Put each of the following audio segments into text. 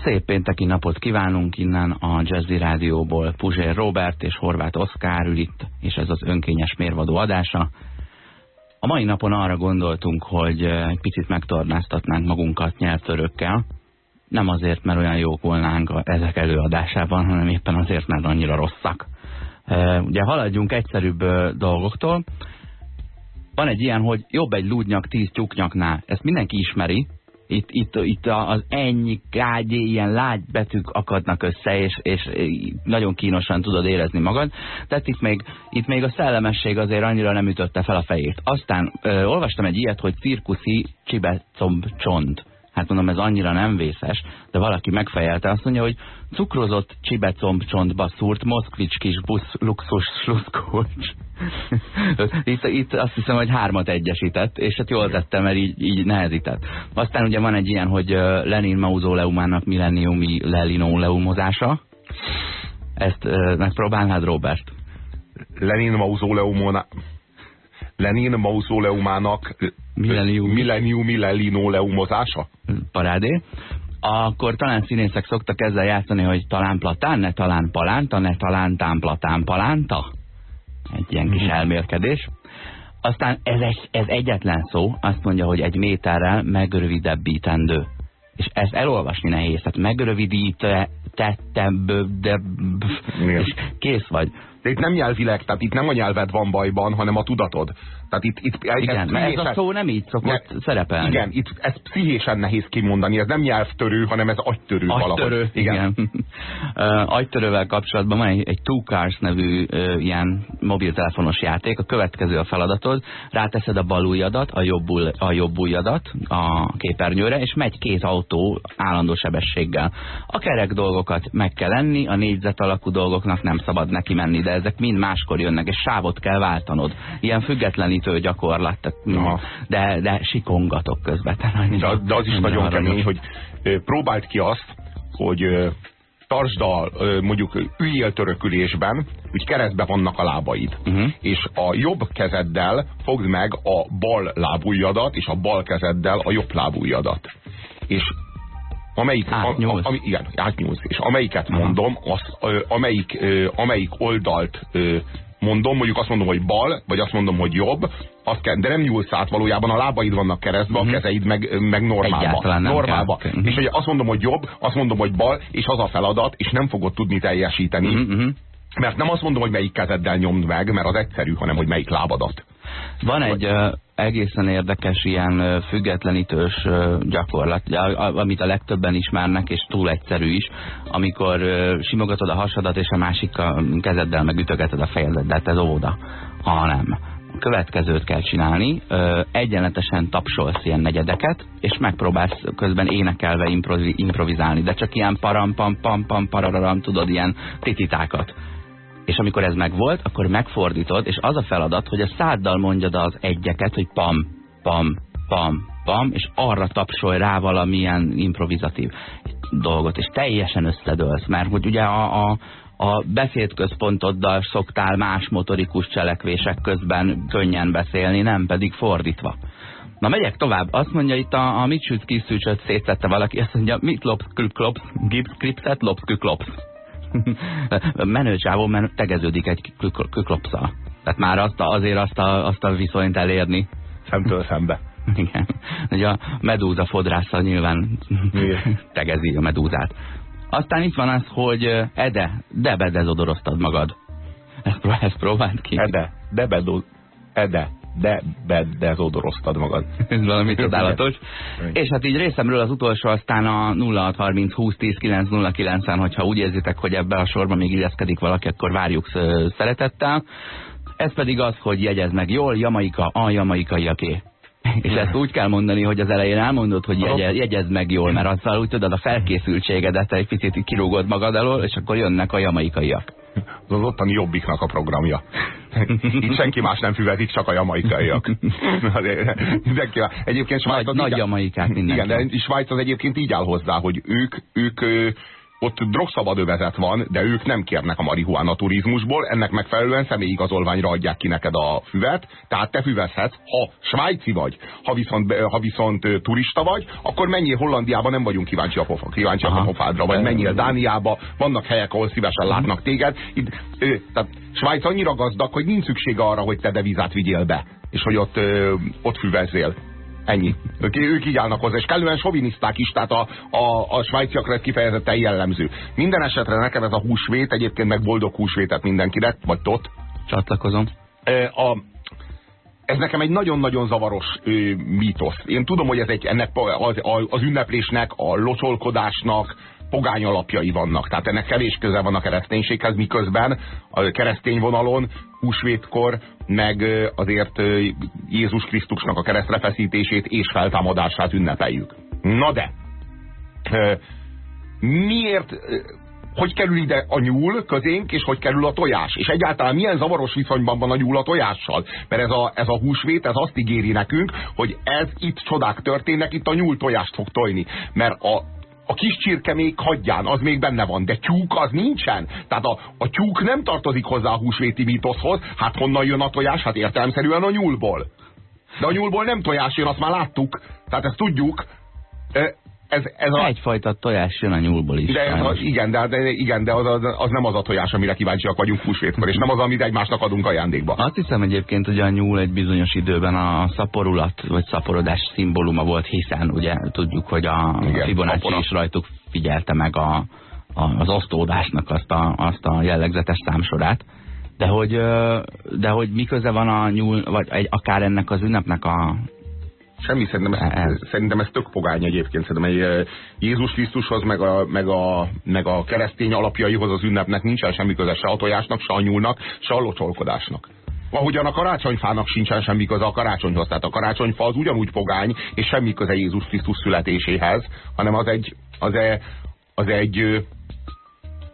Szép pénteki napot kívánunk innen a Jazzy Rádióból. Puzsér Robert és Horváth Oszkár ül itt, és ez az önkényes mérvadó adása. A mai napon arra gondoltunk, hogy egy picit megtornáztatnánk magunkat nyelvtörökkel. Nem azért, mert olyan jók volnánk ezek előadásában, hanem éppen azért, mert annyira rosszak. Ugye haladjunk egyszerűbb dolgoktól. Van egy ilyen, hogy jobb egy lúdnyak tíz tyúknyaknál. Ezt mindenki ismeri, itt, itt, itt az ennyi kágy, ilyen lágy betűk akadnak össze, és, és nagyon kínosan tudod érezni magad. Tehát itt még, itt még a szellemesség azért annyira nem ütötte fel a fejét. Aztán ö, olvastam egy ilyet, hogy cirkuszi csibecomb csont. Hát mondom, ez annyira nem vészes, de valaki megfejelte, azt mondja, hogy cukrozott csibecomb csontba szúrt moszkvics kis busz luxus sluszkolcs. itt, itt azt hiszem, hogy hármat egyesített, és hát jól tettem, mert így, így nehezített. Aztán ugye van egy ilyen, hogy Lenin mauzóleumának milleniumi lelinóleumozása. Ezt megpróbálnád, Robert? Lenin mauzóleumona... Lenin mauzóleumának milleniumi, milleniumi lelinóleumozása? Parádé akkor talán színészek szoktak ezzel játszani, hogy talán platán, ne talán palánta, ne talán támplatán palánta egy ilyen kis mhm. elmérkedés. Aztán ez, egy, ez egyetlen szó, azt mondja, hogy egy méterrel megrövidebbítendő. És ezt elolvasni nehéz, tehát megrövidítettem, de és kész vagy. De itt nem nyelvileg, tehát itt nem a nyelved van bajban, hanem a tudatod. Tehát itt, itt, igen, ez, pszichésen, ez a szó nem így szokott ne, szerepelni. Igen, itt ez pszichésen nehéz kimondani, ez nem nyelvtörő, hanem ez agytörő, agytörő valahogy. Igen. igen. uh, agytörővel kapcsolatban van egy, egy Two Cars nevű uh, ilyen mobiltelefonos játék, a következő a feladatod, ráteszed a bal ujjadat, a jobb, a jobb ujjadat a képernyőre, és megy két autó állandó sebességgel. A kerek dolgokat meg kell lenni, a négyzet alakú dolgoknak nem szabad neki menni, de ezek mind máskor jönnek, és sávot kell váltanod. Ilyen függetlenítő gyakorlat, tehát, de, de sikongatok közben. De, de az is nagyon kemény, hogy próbált ki azt, hogy tartsd a, mondjuk üljél törökülésben, úgy keresztbe vannak a lábaid. Uh -huh. És a jobb kezeddel fogd meg a bal lábujjadat, és a bal kezeddel a jobb lábujjadat. És amelyik, átnyúlsz. A, ami, igen, átnyúlsz. És amelyiket Aha. mondom, az, amelyik, amelyik oldalt mondom, mondjuk azt mondom, hogy bal, vagy azt mondom, hogy jobb, azt kell, de nem nyúlsz át valójában, a lábaid vannak keresztbe, a mhm. kezeid meg, meg normálba. normálba. -huh. És hogy azt mondom, hogy jobb, azt mondom, hogy bal, és az a feladat, és nem fogod tudni teljesíteni. Uh -huh. Mert nem azt mondom, hogy melyik kezeddel nyomd meg, mert az egyszerű, hanem hogy melyik lábadat. Van egy uh, egészen érdekes ilyen uh, függetlenítős uh, gyakorlat, amit a legtöbben ismernek, és túl egyszerű is, amikor simogatod a hasadat, és a másik kezeddel megütögeted a fejedet, de hát ez óda, ha nem. A következőt kell csinálni, egyenletesen tapsolsz ilyen negyedeket, és megpróbálsz közben énekelve improvizálni, de csak ilyen param, pam, pam, pam, parararam, tudod, ilyen tititákat és amikor ez megvolt, akkor megfordítod, és az a feladat, hogy a száddal mondjad az egyeket, hogy pam, pam, pam, pam, és arra tapsolj rá valamilyen improvizatív dolgot, és teljesen összedőlsz, mert hogy ugye a, a, a beszédközpontoddal szoktál más motorikus cselekvések közben könnyen beszélni, nem pedig fordítva. Na megyek tovább. Azt mondja itt a, a mit süt kiszűcsöt szétszette valaki, azt mondja, mit lopsz, klops, gips, kripset, lopsz, klops. Menő csávó, mert tegeződik egy küklopszal. Tehát már azt a, azért azt a, azt a viszonyt elérni. Szemtől szembe. Igen. Ugye a medúza fodrásza nyilván tegezi a medúzát. Aztán itt van az, hogy Ede, de bedezodoroztad magad. Ezt, ezt próbáld ki. Ede, de bedo, Ede, de bedezodoroztad magad. Ez valami csodálatos. És hát így részemről az utolsó aztán a 0630 20 10 909 en hogyha úgy érzitek, hogy ebbe a sorba még illeszkedik valaki, akkor várjuk szeretettel. Ez pedig az, hogy jegyez meg jól, Jamaika, a jamaikaiaké. És ezt úgy kell mondani, hogy az elején elmondod, hogy jegyez, jegyezd meg jól, mert azzal úgy tudod a felkészültségedet egy picit kirúgod magad alól, és akkor jönnek a jamaikaiak. Az az ottani jobbiknak a programja. Itt senki más nem füvetik, csak a jamaikaiak. Egyébként Svájc nagy, nagy jamaikák Igen, de Svájc az egyébként így áll hozzá, hogy ők, ők ott drogszabad övezet van, de ők nem kérnek a marihuana turizmusból, ennek megfelelően személyigazolványra adják ki neked a füvet, tehát te füvezhetsz, ha svájci vagy, ha viszont, ha viszont turista vagy, akkor menjél Hollandiába, nem vagyunk kíváncsiak a, kíváncsi a pofádra, vagy menjél Dániába, vannak helyek, ahol szívesen látnak téged. Itt, ö, tehát Svájc annyira gazdag, hogy nincs szüksége arra, hogy te devizát vigyél be, és hogy ott, ö, ott füvezzél. Ennyi. Ők, ők így állnak hozzá, és kellően soviniszták is, tehát a, a, a svájciakra ez kifejezetten jellemző. Minden esetre nekem ez a húsvét, egyébként meg boldog húsvétet mindenkinek, vagy tot. Csatlakozom. A, ez nekem egy nagyon-nagyon zavaros ö, mítosz. Én tudom, hogy ez egy, ennek az, az ünneplésnek, a locsolkodásnak, pogány alapjai vannak. Tehát ennek kevés köze van a kereszténységhez, miközben a keresztény vonalon húsvétkor meg azért Jézus Krisztusnak a keresztre feszítését és feltámadását ünnepeljük. Na de, miért, hogy kerül ide a nyúl közénk, és hogy kerül a tojás? És egyáltalán milyen zavaros viszonyban van a nyúl a tojással? Mert ez a, ez a húsvét, ez azt ígéri nekünk, hogy ez itt csodák történnek, itt a nyúl tojást fog tojni. Mert a, a kis csirke még hagyján, az még benne van, de tyúk az nincsen. Tehát a, a tyúk nem tartozik hozzá a húsvéti mítoszhoz, hát honnan jön a tojás? Hát értelemszerűen a nyúlból. De a nyúlból nem tojás jön, azt már láttuk, tehát ezt tudjuk ez, ez a... Egyfajta tojás jön a nyúlból is. De ez a, igen, de, de, igen, de az, az, az nem az a tojás, amire kíváncsiak vagyunk húsvétkor, és nem az, amit egymásnak adunk ajándékba. Azt hiszem egyébként, hogy a nyúl egy bizonyos időben a szaporulat, vagy szaporodás szimbóluma volt, hiszen ugye tudjuk, hogy a, igen, Fibonacci is rajtuk figyelte meg a, a, az osztódásnak azt a, azt a jellegzetes számsorát. De hogy, de hogy miköze van a nyúl, vagy egy, akár ennek az ünnepnek a Semmi, szerintem ez, szerintem ez tök pogány egyébként. Szerintem egy Jézus Krisztushoz, meg a, meg, a, meg a keresztény alapjaihoz az ünnepnek nincsen semmi köze se a tojásnak, se a nyúlnak, se a locsolkodásnak. Ahogyan a karácsonyfának sincsen semmi köze a karácsonyhoz. Tehát a karácsonyfa az ugyanúgy pogány, és semmi köze Jézus Krisztus születéséhez, hanem az egy, az egy, az egy,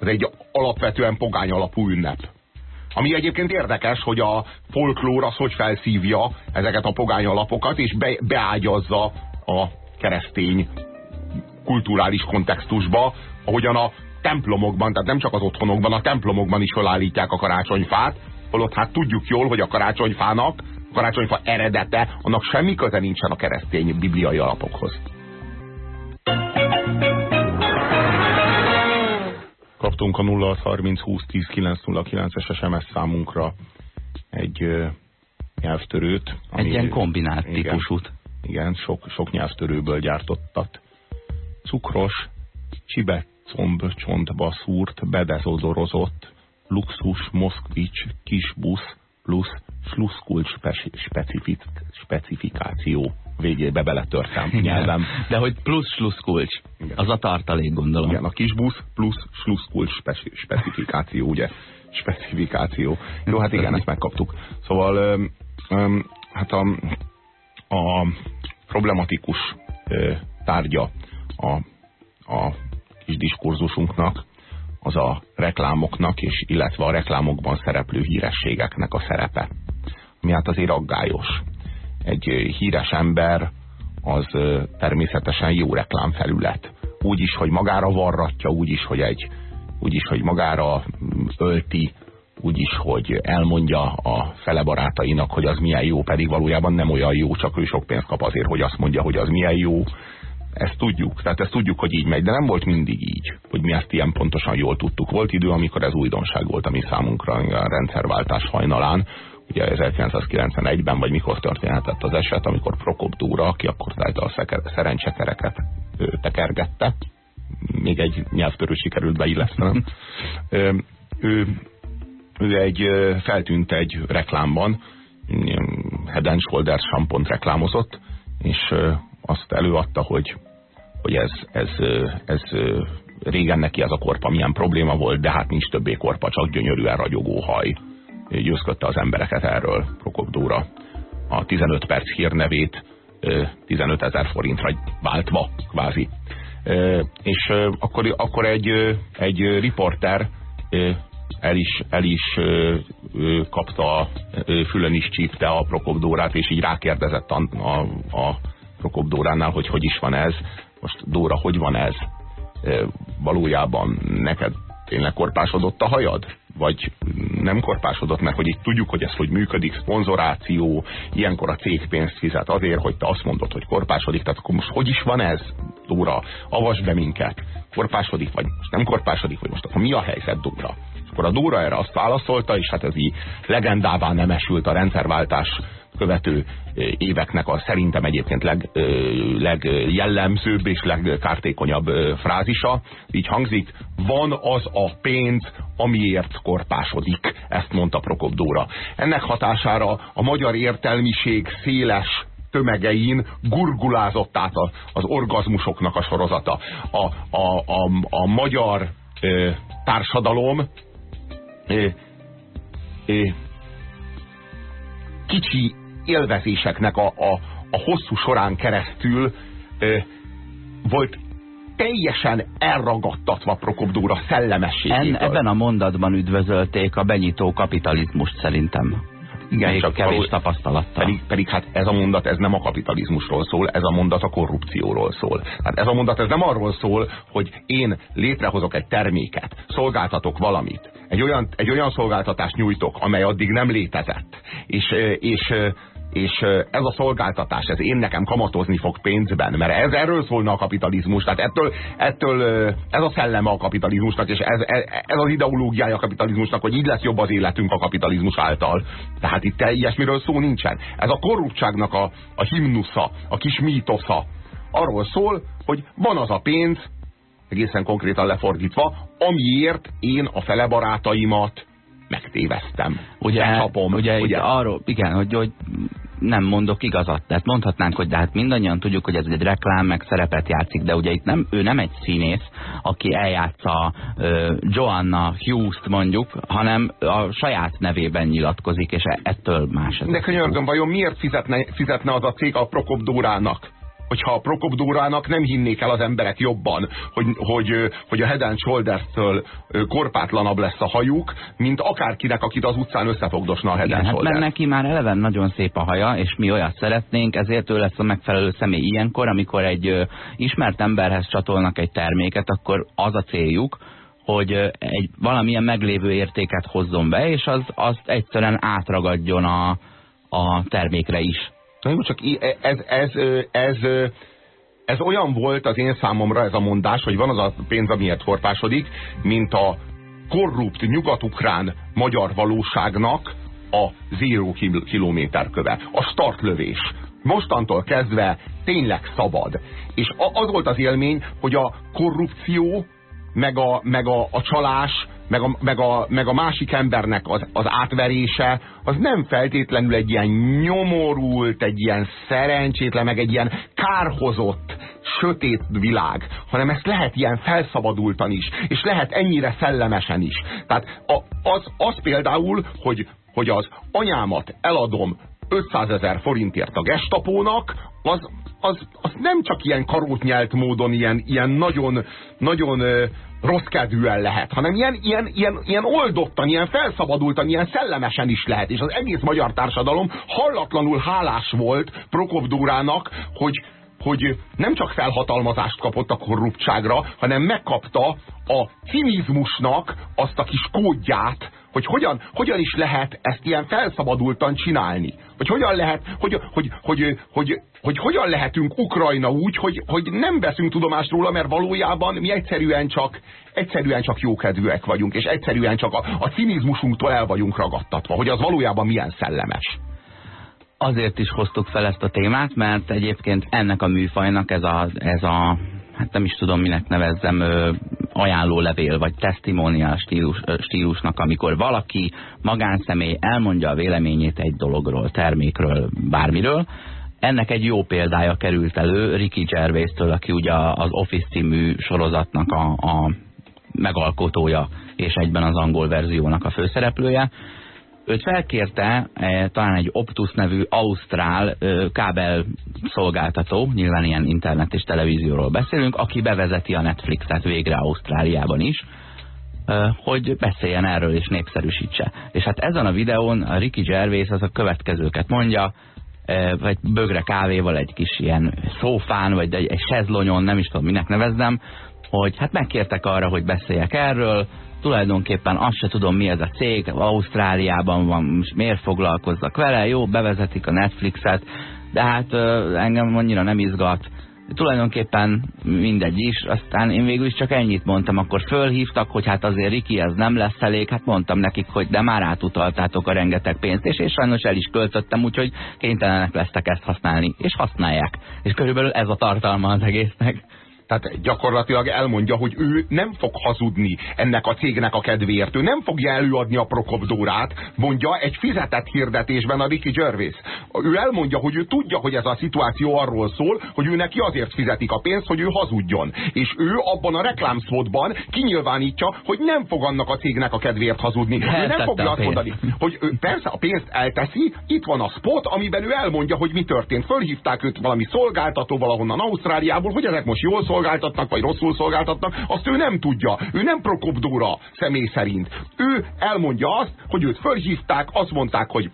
az egy alapvetően pogány alapú ünnep. Ami egyébként érdekes, hogy a folklór az hogy felszívja ezeket a pogány alapokat, és be, beágyazza a keresztény kulturális kontextusba, ahogyan a templomokban, tehát nem csak az otthonokban, a templomokban is felállítják a karácsonyfát, holott hát tudjuk jól, hogy a karácsonyfának, a karácsonyfa eredete, annak semmi köze nincsen a keresztény bibliai alapokhoz. Kaptunk a 0630 20 10 909-es SMS számunkra egy ö, nyelvtörőt. Ami, egy ilyen kombinált igen, típusút. Igen, sok, sok nyelvtörőből gyártottat. Cukros, csibet comb csontba szúrt, bedezodorozott, luxus, moszkvics, kisbusz, plusz sluszkult specifik, specifikáció végébe beletörtem nyelvem. De hogy plusz sluszkulcs, az a tartalék gondolom. Igen, a kis busz plusz sluszkulcs speci specifikáció, ugye? Specifikáció. Jó, hát igen, ezt megkaptuk. Szóval, öm, öm, hát a, a problematikus ö, tárgya a, a kis diskurzusunknak az a reklámoknak, és illetve a reklámokban szereplő hírességeknek a szerepe. Ami hát azért aggályos egy híres ember az természetesen jó reklámfelület. Úgy is, hogy magára varratja, úgy is, hogy egy, úgy is, hogy magára mm, ölti, úgy is, hogy elmondja a fele barátainak, hogy az milyen jó, pedig valójában nem olyan jó, csak ő sok pénzt kap azért, hogy azt mondja, hogy az milyen jó. Ezt tudjuk, tehát ezt tudjuk, hogy így megy, de nem volt mindig így, hogy mi ezt ilyen pontosan jól tudtuk. Volt idő, amikor ez újdonság volt a mi számunkra a rendszerváltás hajnalán, ugye 1991-ben, vagy mikor történhetett az eset, amikor Prokop Dúra, aki akkor a szerencsekereket tekergette, még egy nyelvtörő sikerült beillesztenem, ő, ő, ő egy, feltűnt egy reklámban, Head Shoulders sampont reklámozott, és azt előadta, hogy, hogy ez, ez, ez régen neki ez a korpa milyen probléma volt, de hát nincs többé korpa, csak gyönyörűen ragyogó haj győzködte az embereket erről Prokop Dóra. A 15 perc hírnevét 15 ezer forintra váltva, kvázi. És akkor, akkor egy, egy riporter el is, el is kapta, fülön is csípte a Prokop Dórát, és így rákérdezett a, a, a Prokop Dóránál, hogy hogy is van ez. Most Dóra, hogy van ez? valójában neked tényleg korpásodott a hajad? Vagy nem korpásodott, mert hogy itt tudjuk, hogy ez hogy működik, szponzoráció, ilyenkor a cég pénzt fizet azért, hogy te azt mondod, hogy korpásodik, tehát akkor most hogy is van ez, Dóra? Avasd be minket. Korpásodik, vagy most nem korpásodik, vagy most akkor mi a helyzet, Dóra? Akkor a Dóra erre azt válaszolta, és hát ez így legendává nem esült a rendszerváltás követő éveknek a szerintem egyébként leg, legjellemzőbb és legkártékonyabb frázisa. Így hangzik, van az a pénz, amiért korpásodik. Ezt mondta Prokop Dóra. Ennek hatására a magyar értelmiség széles tömegein gurgulázott át az orgazmusoknak a sorozata. A, a, a, a magyar ö, társadalom ö, ö, kicsi élvezéseknek a, a, a hosszú során keresztül ö, volt teljesen elragadtatva Prokop Dóra szellemességétől. En, ebben a mondatban üdvözölték a benyitó kapitalizmust szerintem. Igen, Még csak kevés való, tapasztalattal. Pedig, pedig hát ez a mondat ez nem a kapitalizmusról szól, ez a mondat a korrupcióról szól. Hát ez a mondat ez nem arról szól, hogy én létrehozok egy terméket, szolgáltatok valamit, egy olyan, egy olyan szolgáltatást nyújtok, amely addig nem létezett, és, és és ez a szolgáltatás, ez én nekem kamatozni fog pénzben, mert ez erről szólna a kapitalizmus, tehát ettől, ettől ez a szelleme a kapitalizmusnak, és ez, ez az ideológiája a kapitalizmusnak, hogy így lesz jobb az életünk a kapitalizmus által. Tehát itt ilyesmiről szó nincsen. Ez a korruptságnak a, a himnusza, a kis mítosza. Arról szól, hogy van az a pénz, egészen konkrétan lefordítva, amiért én a fele barátaimat megtéveztem. Ugye, Becsapom, ugye, ugye? arról, igen, hogy, hogy nem mondok igazat. Tehát mondhatnánk, hogy de hát mindannyian tudjuk, hogy ez egy reklám, meg szerepet játszik, de ugye itt nem, ő nem egy színész, aki eljátsza uh, Joanna Hughes-t mondjuk, hanem a saját nevében nyilatkozik, és e- ettől más. De könyörgöm, vajon miért fizetne, fizetne az a cég a Prokop Dórának? Hogyha a Prokop Dórának nem hinnék el az emberek jobban, hogy, hogy, hogy a Head and Shoulders-től korpátlanabb lesz a hajuk, mint akárkinek, akit az utcán összefogdosna a Head Igen, and Shoulders. Hát mert neki már eleven nagyon szép a haja, és mi olyat szeretnénk, ezért ő lesz a megfelelő személy ilyenkor, amikor egy ismert emberhez csatolnak egy terméket, akkor az a céljuk, hogy egy valamilyen meglévő értéket hozzon be, és az, azt egyszerűen átragadjon a, a termékre is. Na jó, csak ez, ez, ez, ez olyan volt az én számomra ez a mondás, hogy van az a pénz, amiért forpásodik, mint a korrupt nyugatukrán magyar valóságnak a zéró kilométerköve, a startlövés. Mostantól kezdve tényleg szabad. És az volt az élmény, hogy a korrupció, meg a, meg a, a csalás, meg a, meg a, meg a másik embernek az, az átverése, az nem feltétlenül egy ilyen nyomorult, egy ilyen szerencsétlen, meg egy ilyen kárhozott, sötét világ, hanem ezt lehet ilyen felszabadultan is, és lehet ennyire szellemesen is. Tehát a, az, az például, hogy, hogy az anyámat eladom 500 ezer forintért a gestapónak, az, az, az nem csak ilyen karótnyelt módon, ilyen, ilyen nagyon, nagyon rossz kedvűen lehet, hanem ilyen, ilyen, ilyen, ilyen oldottan, ilyen felszabadultan, ilyen szellemesen is lehet. És az egész magyar társadalom hallatlanul hálás volt Prokop Dórának, hogy, hogy nem csak felhatalmazást kapott a korruptságra, hanem megkapta a cinizmusnak azt a kis kódját, hogy hogyan, hogyan is lehet ezt ilyen felszabadultan csinálni. Hogy hogyan lehet, hogy, hogy, hogy, hogy, hogy, hogy hogyan lehetünk Ukrajna úgy, hogy, hogy nem veszünk tudomást róla, mert valójában mi egyszerűen csak, egyszerűen csak jókedvűek vagyunk, és egyszerűen csak a, a cinizmusunktól el vagyunk ragadtatva, hogy az valójában milyen szellemes azért is hoztuk fel ezt a témát, mert egyébként ennek a műfajnak ez a, ez a hát nem is tudom minek nevezzem, ajánlólevél vagy testimonial stílus, stílusnak, amikor valaki magánszemély elmondja a véleményét egy dologról, termékről, bármiről, ennek egy jó példája került elő Ricky Gervais-től, aki ugye az Office című sorozatnak a, a megalkotója, és egyben az angol verziónak a főszereplője, Őt felkérte e, talán egy Optus nevű ausztrál e, kábel szolgáltató, nyilván ilyen internet és televízióról beszélünk, aki bevezeti a Netflixet végre Ausztráliában is, e, hogy beszéljen erről és népszerűsítse. És hát ezen a videón a Ricky Gervais az a következőket mondja, vagy bögre kávéval egy kis ilyen szófán, vagy egy, egy sezlonyon, nem is tudom minek nevezzem, hogy hát megkértek arra, hogy beszéljek erről, tulajdonképpen azt se tudom mi ez a cég, Ausztráliában van, most miért foglalkozzak vele, jó, bevezetik a Netflixet, de hát engem annyira nem izgat, tulajdonképpen mindegy is, aztán én végül is csak ennyit mondtam, akkor fölhívtak, hogy hát azért Riki, ez nem lesz elég, hát mondtam nekik, hogy de már átutaltátok a rengeteg pénzt, és, és sajnos el is költöttem, úgyhogy kénytelenek lesztek ezt használni, és használják. És körülbelül ez a tartalma az egésznek. Tehát gyakorlatilag elmondja, hogy ő nem fog hazudni ennek a cégnek a kedvéért. Ő nem fogja előadni a Prokopdórát, mondja egy fizetett hirdetésben a Ricky Gervais. Ő elmondja, hogy ő tudja, hogy ez a szituáció arról szól, hogy ő neki azért fizetik a pénzt, hogy ő hazudjon. És ő abban a reklámszpotban kinyilvánítja, hogy nem fog annak a cégnek a kedvéért hazudni. Eltette ő nem fogja azt mondani, hogy ő persze a pénzt elteszi, itt van a spot, amiben ő elmondja, hogy mi történt. Fölhívták őt valami szolgáltató valahonnan Ausztráliából, hogy ezek most jól szól szolgáltatnak, vagy rosszul szolgáltatnak, azt ő nem tudja. Ő nem Prokopdóra személy szerint. Ő elmondja azt, hogy őt fölhívták, azt mondták, hogy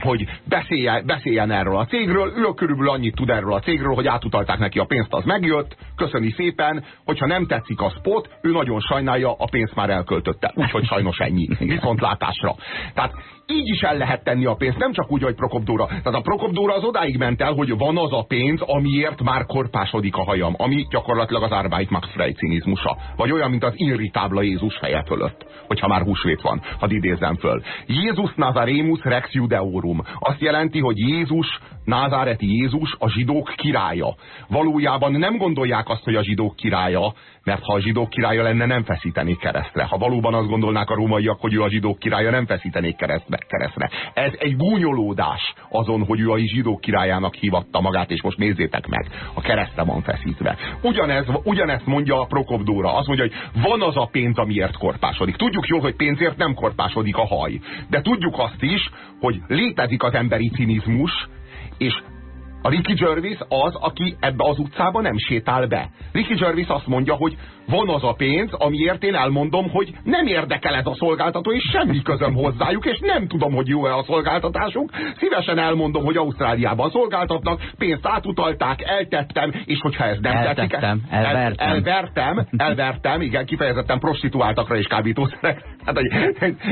hogy beszéljen, beszéljen erről a cégről, ő körülbelül annyit tud erről a cégről, hogy átutalták neki a pénzt, az megjött, köszöni szépen, hogyha nem tetszik a spot, ő nagyon sajnálja, a pénzt már elköltötte. Úgyhogy sajnos ennyi. Viszontlátásra. Tehát így is el lehet tenni a pénzt, nem csak úgy, hogy Prokopdóra. Tehát a Prokopdóra az odáig ment el, hogy van az a pénz, amiért már korpásodik a hajam, ami gyakorlatilag az Arbeit Max Frey cinizmusa. Vagy olyan, mint az irritábla Jézus feje fölött, hogyha már húsvét van, hadd idézzem föl. Jézus Nazaremus Rex Judeorum. Azt jelenti, hogy Jézus, názáreti Jézus a zsidók királya. Valójában nem gondolják azt, hogy a zsidók királya, mert ha a zsidók királya lenne, nem feszítenék keresztre. Ha valóban azt gondolnák a rómaiak, hogy ő a zsidók királya, nem feszítenék keresztre. Ez egy gúnyolódás azon, hogy ő a zsidók királyának hívatta magát, és most nézzétek meg, a keresztre van feszítve. Ugyanez, ugyanezt mondja a Prokopdóra. Azt mondja, hogy van az a pénz, amiért korpásodik. Tudjuk jól, hogy pénzért nem korpásodik a haj. De tudjuk azt is, hogy létezik az emberi cinizmus, és a Ricky Gervais az, aki ebbe az utcába nem sétál be. Ricky Gervais azt mondja, hogy van az a pénz, amiért én elmondom, hogy nem érdekel ez a szolgáltató, és semmi közöm hozzájuk, és nem tudom, hogy jó-e a szolgáltatásuk. Szívesen elmondom, hogy Ausztráliában szolgáltatnak, pénzt átutalták, eltettem, és hogyha ez nem Eltettem, tetszik... elvertem. El, elvertem, elvertem, igen, kifejezetten prostituáltakra és kábítószerek. Hát,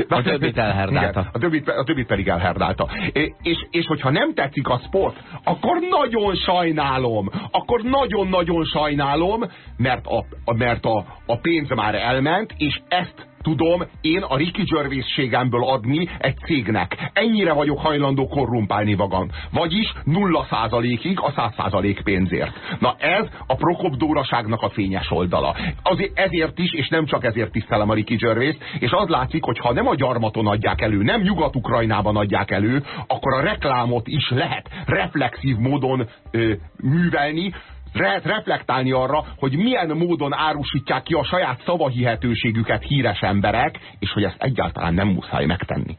a többit elherdálta. Igen, a, többit, a többit pedig elherdálta. És, és, és hogyha nem tetszik a sport, akkor nagyon sajnálom, akkor nagyon-nagyon sajnálom, mert a, a, mert a, a pénz már elment, és ezt tudom én a Ricky gervais adni egy cégnek. Ennyire vagyok hajlandó korrumpálni magam. Vagyis nulla százalékig a száz százalék pénzért. Na ez a Prokop Dóraságnak a fényes oldala. Azért, ezért is, és nem csak ezért tisztelem a Ricky Gervais, és az látszik, hogy ha nem a gyarmaton adják elő, nem Nyugat-Ukrajnában adják elő, akkor a reklámot is lehet reflexív módon ö, művelni, lehet reflektálni arra, hogy milyen módon árusítják ki a saját szavahihetőségüket híres emberek, és hogy ezt egyáltalán nem muszáj megtenni.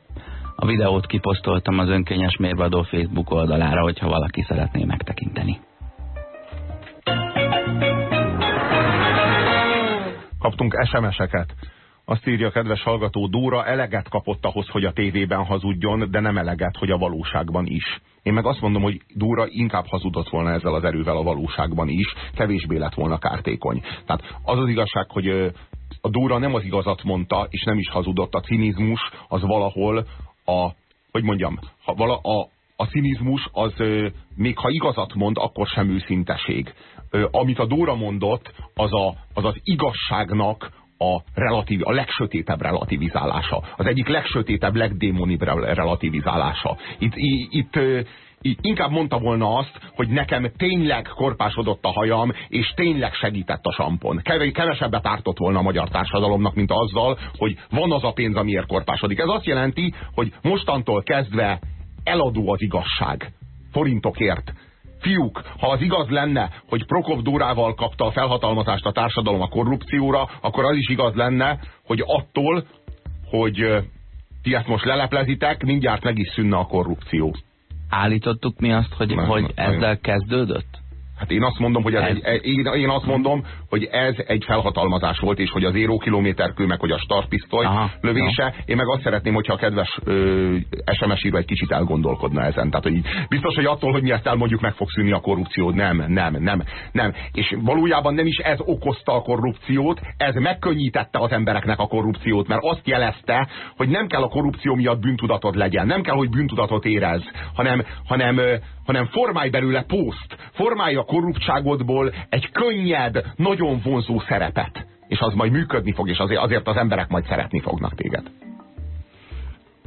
A videót kiposztoltam az önkényes mérvadó Facebook oldalára, hogyha valaki szeretné megtekinteni. Kaptunk SMS-eket. Azt írja a kedves hallgató, Dóra eleget kapott ahhoz, hogy a tévében hazudjon, de nem eleget, hogy a valóságban is. Én meg azt mondom, hogy Dóra inkább hazudott volna ezzel az erővel a valóságban is, kevésbé lett volna kártékony. Tehát az az igazság, hogy a Dóra nem az igazat mondta, és nem is hazudott. A cinizmus az valahol a, hogy mondjam, ha vala, a, a cinizmus az még ha igazat mond, akkor sem őszinteség. Amit a Dóra mondott, az a, az, az igazságnak a, relatív, a legsötétebb relativizálása. Az egyik legsötétebb, legdémonibb relativizálása. Itt, itt, itt inkább mondta volna azt, hogy nekem tényleg korpásodott a hajam, és tényleg segített a sampon. Kevesebbet ártott volna a magyar társadalomnak, mint azzal, hogy van az a pénz, amiért korpásodik. Ez azt jelenti, hogy mostantól kezdve eladó az igazság. Forintokért Fiúk, ha az igaz lenne, hogy Prokov Dórával kapta a felhatalmazást a társadalom a korrupcióra, akkor az is igaz lenne, hogy attól, hogy ti ezt most leleplezitek, mindjárt meg is szűnne a korrupció. Állítottuk mi azt, hogy, nem, hogy nem, ezzel kezdődött? Hát én azt mondom, hogy ez, ez... Egy, én, én azt mondom, hogy ez egy felhatalmazás volt, és hogy az éró kilométerkő, meg hogy a startpisztoly Aha, lövése. No. Én meg azt szeretném, hogyha a kedves ö, SMS író egy kicsit elgondolkodna ezen. Tehát, hogy biztos, hogy attól, hogy mi ezt elmondjuk, meg fog szűnni a korrupció. Nem, nem, nem, nem. És valójában nem is ez okozta a korrupciót, ez megkönnyítette az embereknek a korrupciót, mert azt jelezte, hogy nem kell a korrupció miatt bűntudatod legyen, nem kell, hogy bűntudatot érez, hanem, hanem, hanem formálj belőle pószt, formálj a korruptságodból egy könnyed, nagyon vonzó szerepet. És az majd működni fog, és azért, az emberek majd szeretni fognak téged.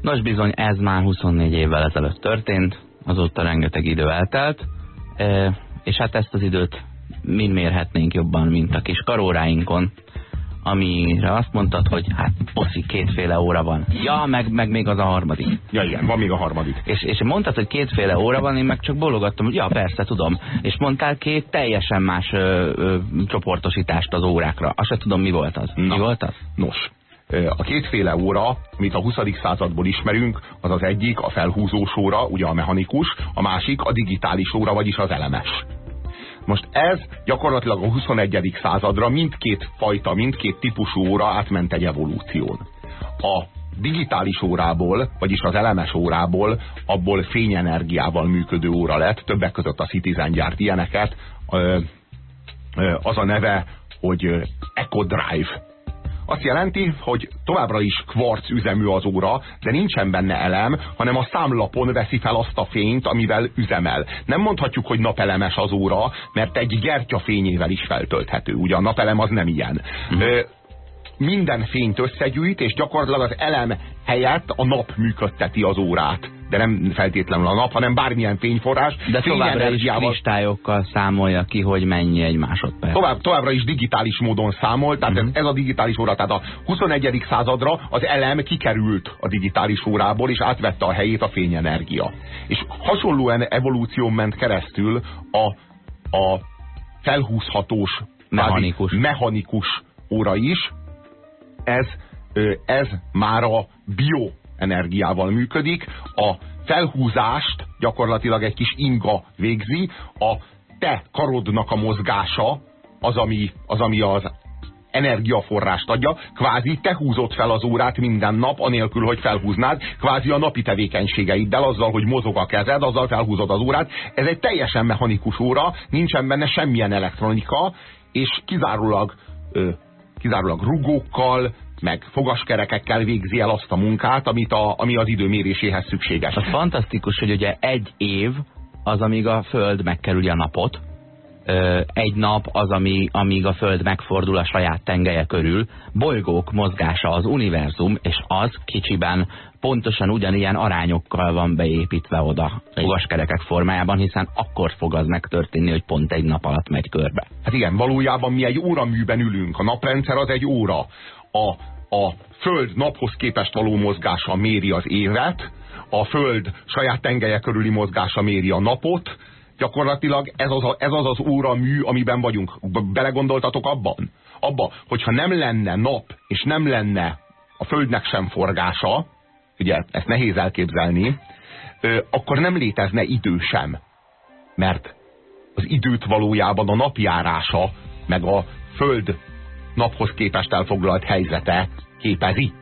Nos bizony, ez már 24 évvel ezelőtt történt, azóta rengeteg idő eltelt, és hát ezt az időt mind mérhetnénk jobban, mint a kis karóráinkon, amire azt mondtad, hogy hát poszi, kétféle óra van. Ja, meg, meg még az a harmadik. Ja, igen, van még a harmadik. És, és mondtad, hogy kétféle óra van, én meg csak bologattam, hogy ja, persze, tudom. És mondtál két teljesen más ö, ö, csoportosítást az órákra. Azt sem tudom, mi volt az. Na. Mi volt az? Nos, a kétféle óra, amit a 20. századból ismerünk, az az egyik a felhúzós óra, ugye a mechanikus, a másik a digitális óra, vagyis az elemes. Most ez gyakorlatilag a 21. századra mindkét fajta, mindkét típusú óra átment egy evolúción. A digitális órából, vagyis az elemes órából, abból fényenergiával működő óra lett, többek között a Citizen gyárt ilyeneket. Az a neve, hogy Eco Drive azt jelenti, hogy továbbra is kvarc üzemű az óra, de nincsen benne elem, hanem a számlapon veszi fel azt a fényt, amivel üzemel. Nem mondhatjuk, hogy napelemes az óra, mert egy gyertya fényével is feltölthető. Ugye a napelem az nem ilyen. Mm. Ö, minden fényt összegyűjt, és gyakorlatilag az elem helyett a nap működteti az órát de nem feltétlenül a nap, hanem bármilyen fényforrás. De továbbra is kristályokkal számolja ki, hogy mennyi egy másodperc. Tovább, továbbra is digitális módon számol, tehát uh -huh. ez, ez a digitális óra, tehát a 21. századra az elem kikerült a digitális órából, és átvette a helyét a fényenergia. És hasonlóan evolúció ment keresztül a, a felhúzhatós mechanikus. mechanikus óra is, ez, ez már a bio energiával működik. A felhúzást gyakorlatilag egy kis inga végzi, a te karodnak a mozgása az, ami az, ami az energiaforrást adja, kvázi te húzod fel az órát minden nap, anélkül, hogy felhúznád, kvázi a napi tevékenységeiddel, azzal, hogy mozog a kezed, azzal felhúzod az órát. Ez egy teljesen mechanikus óra, nincsen benne semmilyen elektronika, és kizárólag, kizárólag rugókkal, meg fogaskerekekkel végzi el azt a munkát, amit a, ami az időméréséhez szükséges. Az fantasztikus, hogy ugye egy év az, amíg a Föld megkerüli a napot, egy nap az, ami, amíg a Föld megfordul a saját tengelye körül, bolygók mozgása az univerzum, és az kicsiben pontosan ugyanilyen arányokkal van beépítve oda fogaskerekek formájában, hiszen akkor fog az megtörténni, hogy pont egy nap alatt megy körbe. Hát igen, valójában mi egy óraműben ülünk, a naprendszer az egy óra. A, a Föld naphoz képest való mozgása méri az évet, a Föld saját tengelye körüli mozgása méri a napot, gyakorlatilag ez az, a, ez az az óra mű, amiben vagyunk. Belegondoltatok abban? Abba, hogyha nem lenne nap, és nem lenne a Földnek sem forgása, ugye ezt nehéz elképzelni, akkor nem létezne idő sem. Mert az időt valójában a napjárása, meg a Föld naphoz képest elfoglalt helyzete képezi.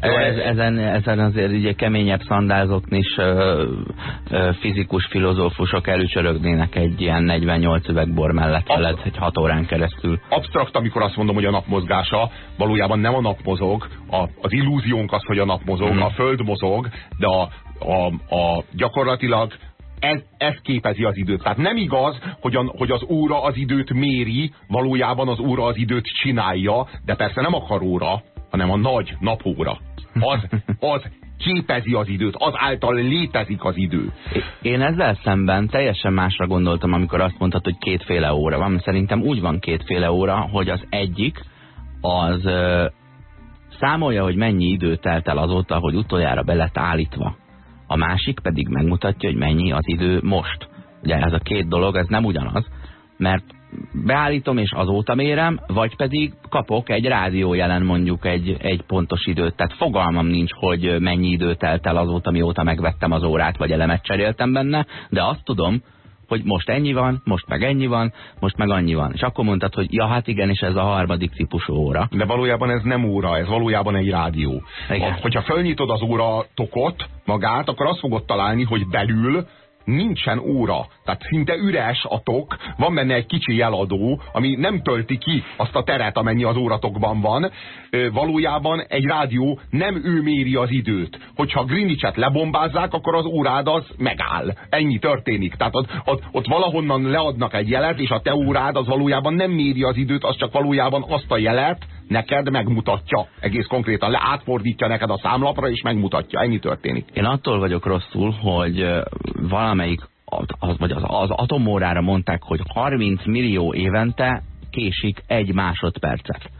Ez, ezen, ezen azért ugye keményebb szandázokni is ö, ö, fizikus filozófusok előcsörögnének egy ilyen 48 üveg bor mellett veled egy 6 órán keresztül. Abstrakt, amikor azt mondom, hogy a nap mozgása, valójában nem a nap mozog, a, az illúziónk az, hogy a nap mozog, hmm. a föld mozog, de a, a, a gyakorlatilag ez, ez képezi az időt. Tehát nem igaz, hogy, a, hogy az óra az időt méri, valójában az óra az időt csinálja, de persze nem a karóra, hanem a nagy napóra. Az, az képezi az időt, az által létezik az idő. Én ezzel szemben teljesen másra gondoltam, amikor azt mondtad, hogy kétféle óra van. Szerintem úgy van kétféle óra, hogy az egyik az ö, számolja, hogy mennyi idő telt el azóta, hogy utoljára be lett állítva a másik pedig megmutatja, hogy mennyi az idő most. Ugye ez a két dolog, ez nem ugyanaz, mert beállítom és azóta mérem, vagy pedig kapok egy rádiójelen mondjuk egy, egy pontos időt. Tehát fogalmam nincs, hogy mennyi idő telt el azóta, mióta megvettem az órát, vagy elemet cseréltem benne, de azt tudom, hogy most ennyi van, most meg ennyi van, most meg annyi van. És akkor mondtad, hogy ja, hát igen, és ez a harmadik típusú óra. De valójában ez nem óra, ez valójában egy rádió. Igen. Hogyha felnyitod az óra tokot magát, akkor azt fogod találni, hogy belül nincsen óra. Tehát szinte üres a tok, van benne egy kicsi jeladó, ami nem tölti ki azt a teret, amennyi az óratokban van. Valójában egy rádió nem ő méri az időt. Hogyha Greenwich-et lebombázzák, akkor az órád az megáll. Ennyi történik. Tehát ott, ott, ott valahonnan leadnak egy jelet, és a te órád az valójában nem méri az időt, az csak valójában azt a jelet, neked megmutatja. Egész konkrétan le átfordítja neked a számlapra, és megmutatja. Ennyi történik. Én attól vagyok rosszul, hogy valamelyik az, vagy az, az atomórára mondták, hogy 30 millió évente késik egy másodpercet.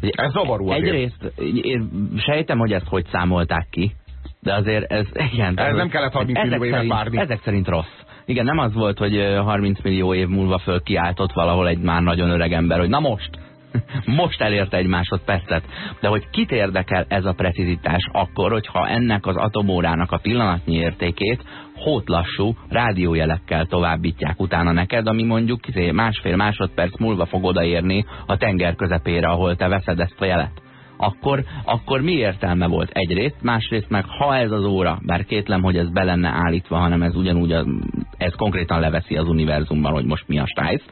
Ez zavaró Egyrészt én sejtem, hogy ezt hogy számolták ki, de azért ez... Igen, ez nem kellett 30 millió évet várni. Ezek szerint rossz. Igen, nem az volt, hogy 30 millió év múlva föl kiáltott valahol egy már nagyon öreg ember, hogy na most, most elérte egy másodpercet. De hogy kit érdekel ez a precizitás akkor, hogyha ennek az atomórának a pillanatnyi értékét hótlassú rádiójelekkel továbbítják utána neked, ami mondjuk izé, másfél másodperc múlva fog odaérni a tenger közepére, ahol te veszed ezt a jelet akkor, akkor mi értelme volt egyrészt, másrészt meg ha ez az óra, bár kétlem, hogy ez be lenne állítva, hanem ez ugyanúgy, ez konkrétan leveszi az univerzumban, hogy most mi a stájsz,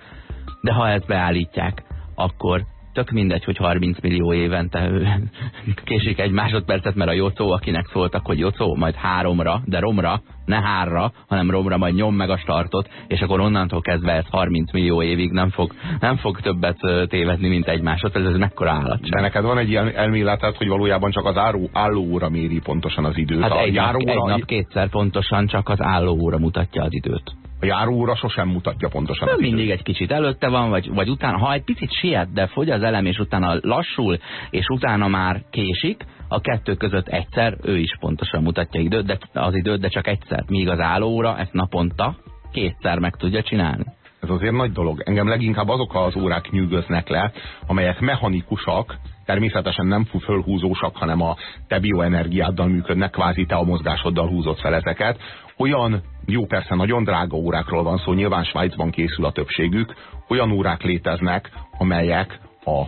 de ha ezt beállítják, akkor tök mindegy, hogy 30 millió évente késik egy másodpercet, mert a Jocó, akinek szóltak, hogy Jocó, majd háromra, de romra, ne hárra, hanem romra majd nyom meg a startot, és akkor onnantól kezdve ez 30 millió évig nem fog, nem fog többet tévedni, mint egy másodperc, ez mekkora állat. De neked van egy ilyen elméleted, hogy valójában csak az álló, állóóra méri pontosan az időt. Hát a egy, nap, egy nap kétszer pontosan csak az állóóra mutatja az időt a járóra sosem mutatja pontosan. Nem mindig egy kicsit előtte van, vagy, vagy utána, ha egy picit siet, de fogy az elem, és utána lassul, és utána már késik, a kettő között egyszer ő is pontosan mutatja időt, de az időt, de csak egyszer. Míg az állóóra ezt naponta kétszer meg tudja csinálni. Ez azért nagy dolog. Engem leginkább azok az órák nyűgöznek le, amelyek mechanikusak, természetesen nem fölhúzósak, hanem a te bioenergiáddal működnek, kvázi te a mozgásoddal húzott fel ezeket. Olyan, jó persze nagyon drága órákról van szó, nyilván Svájcban készül a többségük, olyan órák léteznek, amelyek a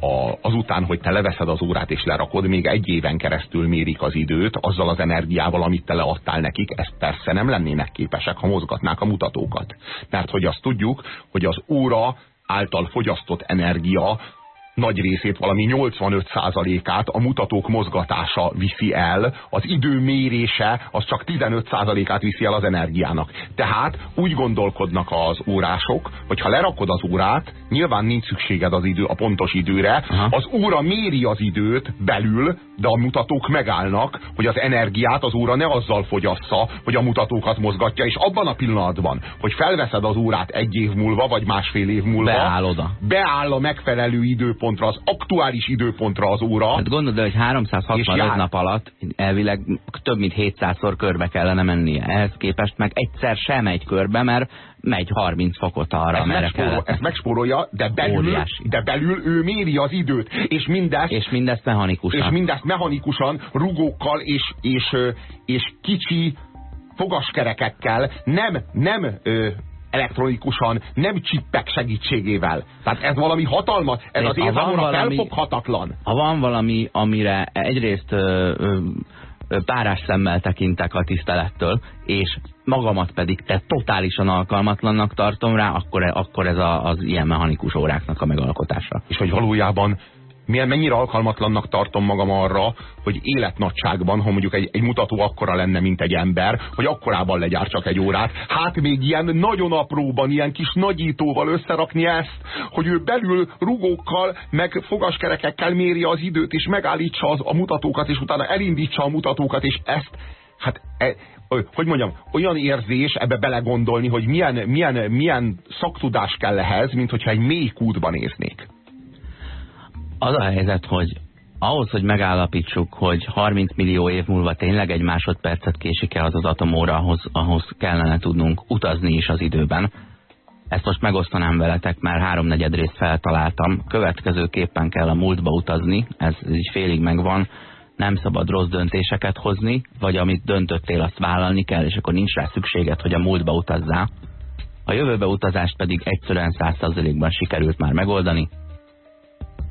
a, azután, hogy te leveszed az órát és lerakod, még egy éven keresztül mérik az időt, azzal az energiával, amit te leadtál nekik, ezt persze nem lennének képesek, ha mozgatnák a mutatókat. Mert hogy azt tudjuk, hogy az óra által fogyasztott energia nagy részét, valami 85%-át a mutatók mozgatása viszi el, az idő mérése az csak 15%-át viszi el az energiának. Tehát úgy gondolkodnak az órások, hogy ha lerakod az órát, nyilván nincs szükséged az idő, a pontos időre, Aha. az óra méri az időt belül, de a mutatók megállnak, hogy az energiát az óra ne azzal fogyassza, hogy a mutatókat mozgatja, és abban a pillanatban, hogy felveszed az órát egy év múlva, vagy másfél év múlva, beáll, oda. beáll a megfelelő időpontra, az aktuális időpontra az óra. Hát gondolod, hogy 365 nap alatt elvileg több mint 700-szor körbe kellene mennie. Ehhez képest meg egyszer sem megy körbe, mert megy 30 fokot arra, ez merre megspórol, Ezt megspórolja, de belül, de belül ő méri az időt, és mindezt, és mindezt mechanikusan. És mindezt mechanikusan, rugókkal és, és, és kicsi fogaskerekekkel, nem, nem ö, elektronikusan, nem csippek segítségével. Tehát ez valami hatalmas, ez az érzamora felfoghatatlan. Ha van valami, amire egyrészt ö, ö, párás szemmel tekintek a tisztelettől, és magamat pedig te totálisan alkalmatlannak tartom rá, akkor, akkor ez a, az ilyen mechanikus óráknak a megalkotása. És hogy valójában milyen, mennyire alkalmatlannak tartom magam arra, hogy életnagyságban, ha mondjuk egy, egy mutató akkora lenne, mint egy ember, hogy akkorában legyár csak egy órát, hát még ilyen nagyon apróban, ilyen kis nagyítóval összerakni ezt, hogy ő belül rugókkal, meg fogaskerekekkel méri az időt, és megállítsa az, a mutatókat, és utána elindítsa a mutatókat, és ezt, hát e, hogy mondjam, olyan érzés ebbe belegondolni, hogy milyen, milyen, milyen szaktudás kell ehhez, mint hogyha egy mély kútban néznék. Az a helyzet, hogy ahhoz, hogy megállapítsuk, hogy 30 millió év múlva tényleg egy másodpercet késik-e az az atomóra, ahhoz, ahhoz kellene tudnunk utazni is az időben. Ezt most megosztanám veletek, mert háromnegyed részt feltaláltam. Következőképpen kell a múltba utazni, ez, így félig megvan. Nem szabad rossz döntéseket hozni, vagy amit döntöttél, azt vállalni kell, és akkor nincs rá szükséged, hogy a múltba utazzál. A jövőbe utazást pedig egyszerűen 100%-ban sikerült már megoldani.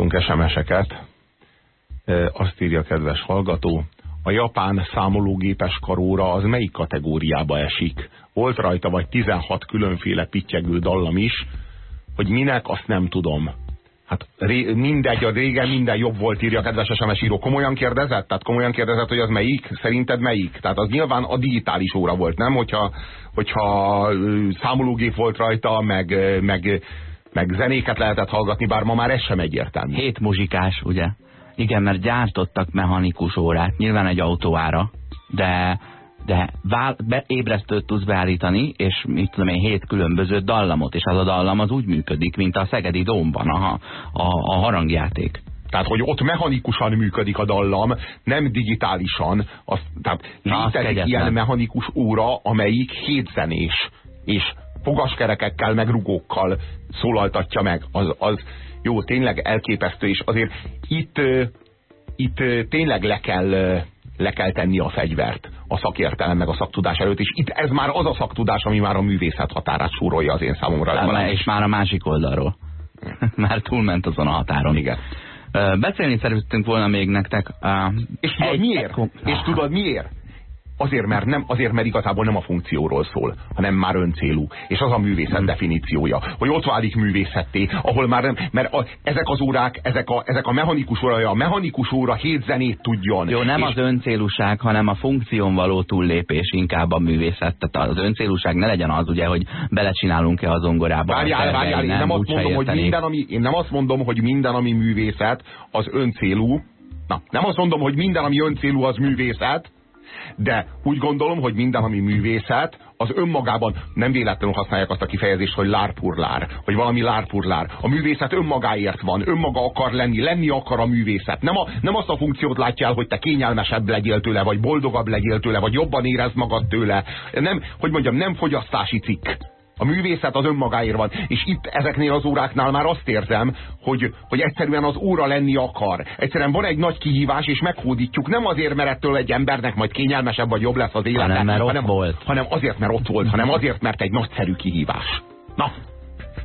Kaptunk SMS-eket. Azt írja kedves hallgató, a japán számológépes karóra az melyik kategóriába esik? Volt rajta vagy 16 különféle pittyegő dallam is, hogy minek, azt nem tudom. Hát ré, mindegy, a régen minden jobb volt, írja a kedves SMS író. Komolyan kérdezett? Tehát komolyan kérdezett, hogy az melyik? Szerinted melyik? Tehát az nyilván a digitális óra volt, nem? Hogyha, hogyha számológép volt rajta, meg, meg, meg zenéket lehetett hallgatni, bár ma már ez sem egyértelmű. Hét muzsikás, ugye? Igen, mert gyártottak mechanikus órát, nyilván egy autóára, de de vál, be, ébresztőt tudsz beállítani, és mit tudom én, hét különböző dallamot, és az a dallam az úgy működik, mint a Szegedi Dómban a, a, a harangjáték. Tehát, hogy ott mechanikusan működik a dallam, nem digitálisan. Az, tehát Na, létezik az ilyen mechanikus óra, amelyik hétzenés, és fogaskerekekkel, meg rugókkal szólaltatja meg. Az, az jó, tényleg elképesztő, és azért itt, itt tényleg le kell le kell tenni a fegyvert a szakértelem meg a szaktudás előtt, és itt ez már az a szaktudás, ami már a művészet határát súrolja az én számomra. Le, és már a másik oldalról. már túlment azon a határon. Igen. Beszélni szerettünk volna még nektek. Uh, és tudod egy, miért? Egy, és tudod miért? Azért mert, nem, azért, mert igazából nem a funkcióról szól, hanem már öncélú. És az a művészet hmm. definíciója, hogy ott válik művészetté, ahol már nem, mert a, ezek az órák, ezek a, ezek a mechanikus óraja, a mechanikus óra hét zenét tudjon. Jó, nem és... az öncélúság, hanem a funkción való túllépés inkább a művészet. Tehát az öncélúság ne legyen az, ugye, hogy belecsinálunk-e az zongorába. Várjál, várjál, én nem, azt mondom, hogy minden, ami, én nem azt mondom, hogy minden, ami művészet, az öncélú. Na, nem azt mondom, hogy minden, ami öncélú, az művészet, de úgy gondolom, hogy minden, ami művészet, az önmagában nem véletlenül használják azt a kifejezést, hogy lárpurlár, hogy valami lárpurlár. A művészet önmagáért van, önmaga akar lenni, lenni akar a művészet. Nem, a, nem azt a funkciót látja el, hogy te kényelmesebb legyél tőle, vagy boldogabb legyél tőle, vagy jobban érezd magad tőle. Nem, hogy mondjam, nem fogyasztási cikk a művészet az önmagáért van. És itt ezeknél az óráknál már azt érzem, hogy, hogy egyszerűen az óra lenni akar. Egyszerűen van egy nagy kihívás, és meghódítjuk. Nem azért, mert ettől egy embernek majd kényelmesebb vagy jobb lesz az élete, hanem, mert hanem, volt. hanem azért, mert ott volt, hanem azért, mert egy nagyszerű kihívás. Na,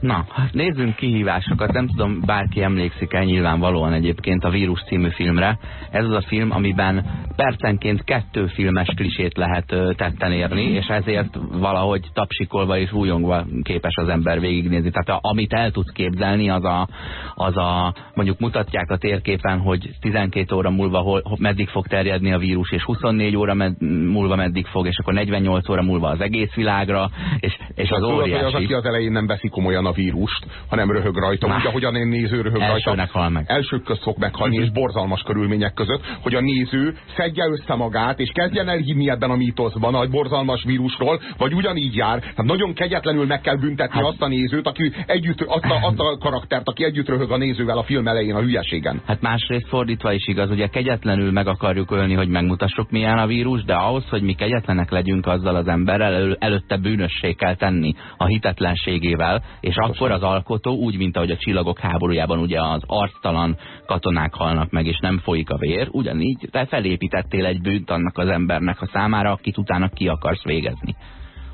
Na, hát nézzünk kihívásokat. Nem tudom, bárki emlékszik-e nyilvánvalóan egyébként a Vírus című filmre. Ez az a film, amiben percenként kettő filmes klisét lehet tetten érni, és ezért valahogy tapsikolva és újongva képes az ember végignézni. Tehát a, amit el tudsz képzelni, az a, az a, mondjuk mutatják a térképen, hogy 12 óra múlva hol, meddig fog terjedni a vírus, és 24 óra med, múlva meddig fog, és akkor 48 óra múlva az egész világra, és, és az óriási. Tudod, hogy az, aki az elején nem veszi komolyan a vírust, hanem röhög rajta, úgy, ahogyan én néző röhög rajta. Hal meg. Elsők közt fog meghalni, és borzalmas körülmények között, hogy a néző szedje össze magát, és kezdjen el hinni ebben a mítoszban, a borzalmas vírusról, vagy ugyanígy jár. Hát nagyon kegyetlenül meg kell büntetni hát, azt a nézőt, aki együtt, azt a, azt a karaktert, aki együtt röhög a nézővel a film elején a hülyeségen. Hát másrészt fordítva is igaz, ugye kegyetlenül meg akarjuk ölni, hogy megmutassuk milyen a vírus, de ahhoz, hogy mi kegyetlenek legyünk azzal az emberrel, elő, előtte bűnösség kell tenni a hitetlenségével, és akkor az alkotó, úgy, mint ahogy a csillagok háborújában ugye az arctalan katonák halnak meg, és nem folyik a vér, ugyanígy te felépítettél egy bűnt annak az embernek a számára, akit utána ki akarsz végezni.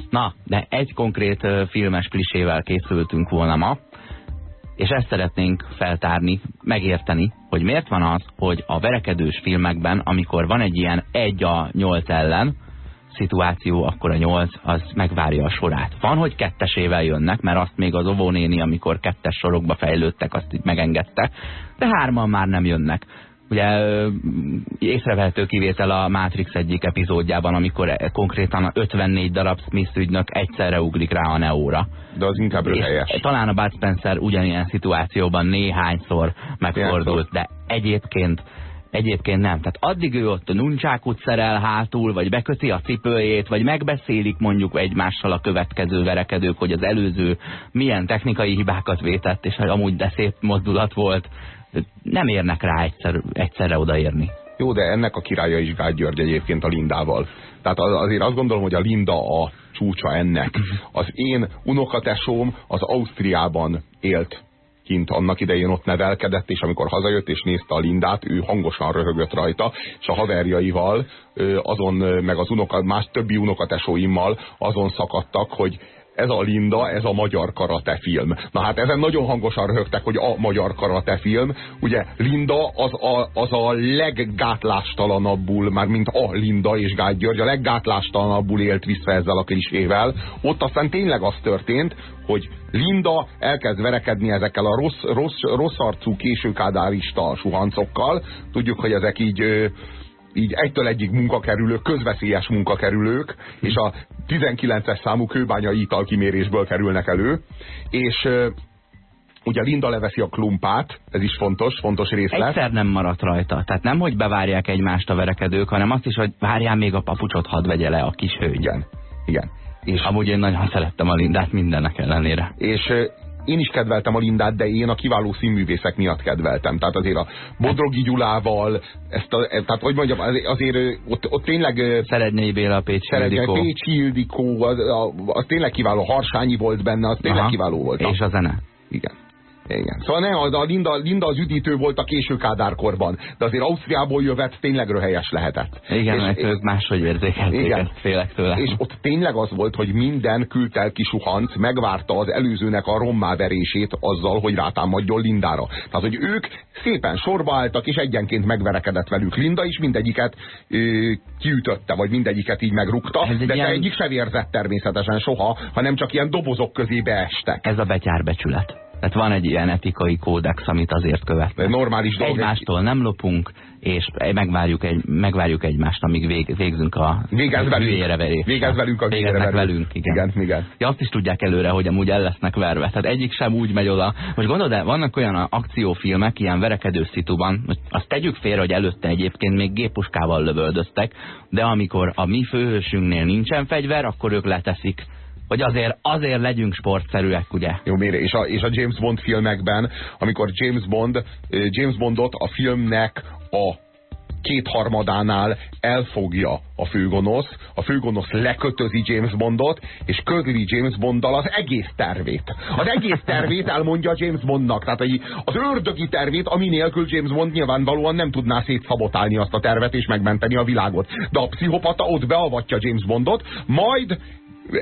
Na, de egy konkrét filmes klisével készültünk volna ma, és ezt szeretnénk feltárni, megérteni, hogy miért van az, hogy a verekedős filmekben, amikor van egy ilyen egy a nyolc ellen, szituáció, akkor a nyolc az megvárja a sorát. Van, hogy kettesével jönnek, mert azt még az óvónéni, amikor kettes sorokba fejlődtek, azt így megengedte, de hárman már nem jönnek. Ugye észrevehető kivétel a Matrix egyik epizódjában, amikor e, konkrétan 54 darab Smith ügynök egyszerre ugrik rá a Neóra. De az inkább röhelyes. Talán a Bud Spencer ugyanilyen szituációban néhányszor megfordult, de egyébként Egyébként nem. Tehát addig ő ott a nuncsákot szerel hátul, vagy beköti a cipőjét, vagy megbeszélik mondjuk egymással a következő verekedők, hogy az előző milyen technikai hibákat vétett, és amúgy de szép mozdulat volt. Nem érnek rá egyszer, egyszerre odaérni. Jó, de ennek a királya is Gágy György egyébként a Lindával. Tehát azért azt gondolom, hogy a Linda a csúcsa ennek. Az én unokatesóm az Ausztriában élt kint annak idején ott nevelkedett, és amikor hazajött és nézte a Lindát, ő hangosan röhögött rajta, és a haverjaival, azon, meg az unoka, más többi unokatesóimmal azon szakadtak, hogy ez a Linda, ez a magyar karate film. Na hát ezen nagyon hangosan röhögtek, hogy a magyar karate film. Ugye Linda az a, az a leggátlástalanabbul, már mint a Linda és Gágy György, a leggátlástalanabbul élt vissza ezzel a klisével. Ott aztán tényleg az történt, hogy Linda elkezd verekedni ezekkel a rossz, rossz, rossz arcú későkádárista suhancokkal. Tudjuk, hogy ezek így így egytől egyik munkakerülők, közveszélyes munkakerülők, és a 19-es számú kőbányai italkimérésből kerülnek elő, és Ugye Linda leveszi a klumpát, ez is fontos, fontos részlet. Egyszer nem maradt rajta. Tehát nem, hogy bevárják egymást a verekedők, hanem azt is, hogy várjál még a papucsot, hadd vegye le a kis hölgy. Igen, igen. És amúgy én nagyon szerettem a Lindát mindennek ellenére. És én is kedveltem a Lindát, de én a kiváló színművészek miatt kedveltem. Tehát azért a Bodrogi Gyulával, ezt a, e, tehát hogy mondjam, azért ott, ott tényleg... Szeretné Béla, Pécsi Ildikó. Pécsi Ildikó, az, az, tényleg kiváló, Harsányi volt benne, az tényleg Aha. kiváló volt. És a zene. Igen. Igen. Szóval nem, a Linda, Linda az üdítő volt a késő kádárkorban, de azért Ausztriából jövet tényleg röhelyes lehetett. Igen, és, mert ők máshogy érzékelték igen, ezt, félek tőle. És ott tényleg az volt, hogy minden kültelki suhanc megvárta az előzőnek a rommá verését azzal, hogy rátámadjon Lindára. Tehát, hogy ők szépen sorba álltak, és egyenként megverekedett velük. Linda is mindegyiket ö, kiütötte, vagy mindegyiket így megrukta, ez de ilyen... egyik sem érzett természetesen soha, hanem csak ilyen dobozok közé beestek. Ez a betyárbecsület. Tehát van egy ilyen etikai kódex, amit azért követnek. Normális dolog. Egymástól nem lopunk, és megvárjuk, egy, megvárjuk egymást, amíg vég, végzünk a Végez velünk. Végez velünk a Végeznek velünk, igen. igen, igen. Ja, azt is tudják előre, hogy amúgy el lesznek verve. Tehát egyik sem úgy megy oda. Most gondolod, de vannak olyan akciófilmek, ilyen verekedő szituban, hogy azt tegyük félre, hogy előtte egyébként még gépuskával lövöldöztek, de amikor a mi főhősünknél nincsen fegyver, akkor ők leteszik hogy azért, azért legyünk sportszerűek, ugye? Jó, mire? És a, és a James Bond filmekben, amikor James Bond, James Bondot a filmnek a kétharmadánál elfogja a főgonosz, a főgonosz lekötözi James Bondot, és közli James Bonddal az egész tervét. Az egész tervét elmondja James Bondnak, tehát az ördögi tervét, ami nélkül James Bond nyilvánvalóan nem tudná szétszabotálni azt a tervet és megmenteni a világot. De a pszichopata ott beavatja James Bondot, majd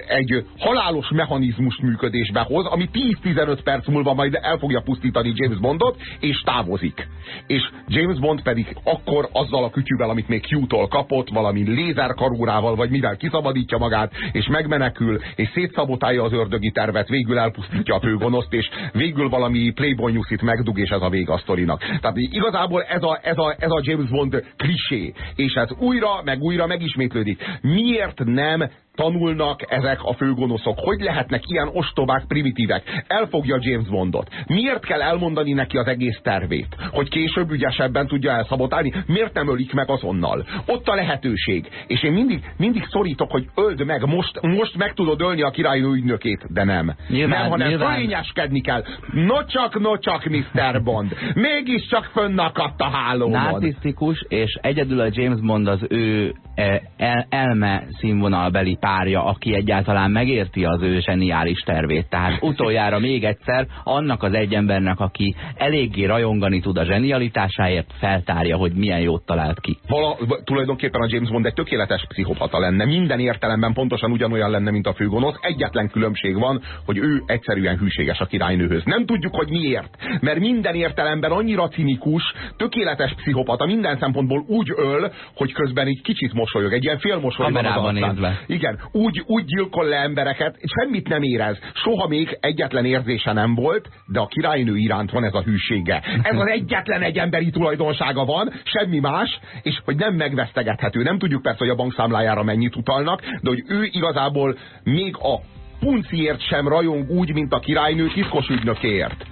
egy halálos mechanizmus működésbe hoz, ami 10-15 perc múlva majd el fogja pusztítani James Bondot, és távozik. És James Bond pedig akkor azzal a kütyűvel, amit még Q-tól kapott, valami lézerkarórával, vagy mivel kiszabadítja magát, és megmenekül, és szétszabotálja az ördögi tervet, végül elpusztítja a főgonoszt, és végül valami Playboy News-it megdug, és ez a vége a sztorinak. Tehát igazából ez a, ez, a, ez a James Bond klisé, és ez újra, meg újra megismétlődik. Miért nem tanulnak ezek a főgonoszok? Hogy lehetnek ilyen ostobák, primitívek? Elfogja James Bondot. Miért kell elmondani neki az egész tervét? Hogy később ügyesebben tudja elszabotálni? Miért nem ölik meg azonnal? Ott a lehetőség. És én mindig, mindig szorítok, hogy öld meg, most, most meg tudod ölni a királynő ügynökét, de nem. Nyilván, nem, hanem nyilván. fölényeskedni kell. No csak, no csak, Mr. Bond. Mégiscsak fönnakadt a hálómon. Narcisztikus, és egyedül a James Bond az ő e, el, elme színvonalbeli párja, aki egyáltalán megérti az ő zseniális tervét. Tehát utoljára még egyszer annak az egy embernek, aki eléggé rajongani tud a zsenialitásáért, feltárja, hogy milyen jót talált ki. Vala, tulajdonképpen a James Bond egy tökéletes pszichopata lenne. Minden értelemben pontosan ugyanolyan lenne, mint a főgonosz. Egyetlen különbség van, hogy ő egyszerűen hűséges a királynőhöz. Nem tudjuk, hogy miért. Mert minden értelemben annyira cinikus, tökéletes pszichopata, minden szempontból úgy öl, hogy közben egy kicsit mosolyog. Egy ilyen félmosoly van az nézve. Igen, úgy, úgy gyilkol le embereket, semmit nem érez. Soha még egyetlen érzése nem volt, de a királynő iránt van ez a hűsége. Ez az egyetlen egy emberi tulajdonsága van, semmi más, és hogy nem megvesztegethető. Nem tudjuk persze, hogy a bankszámlájára mennyit utalnak, de hogy ő igazából még a punciért sem rajong úgy, mint a királynő titkos ügynökért.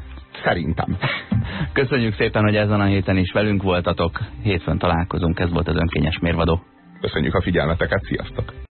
Szerintem. Köszönjük szépen, hogy ezen a héten is velünk voltatok. Hétfőn találkozunk, ez volt az önkényes mérvadó. Köszönjük a figyelmeteket, sziasztok!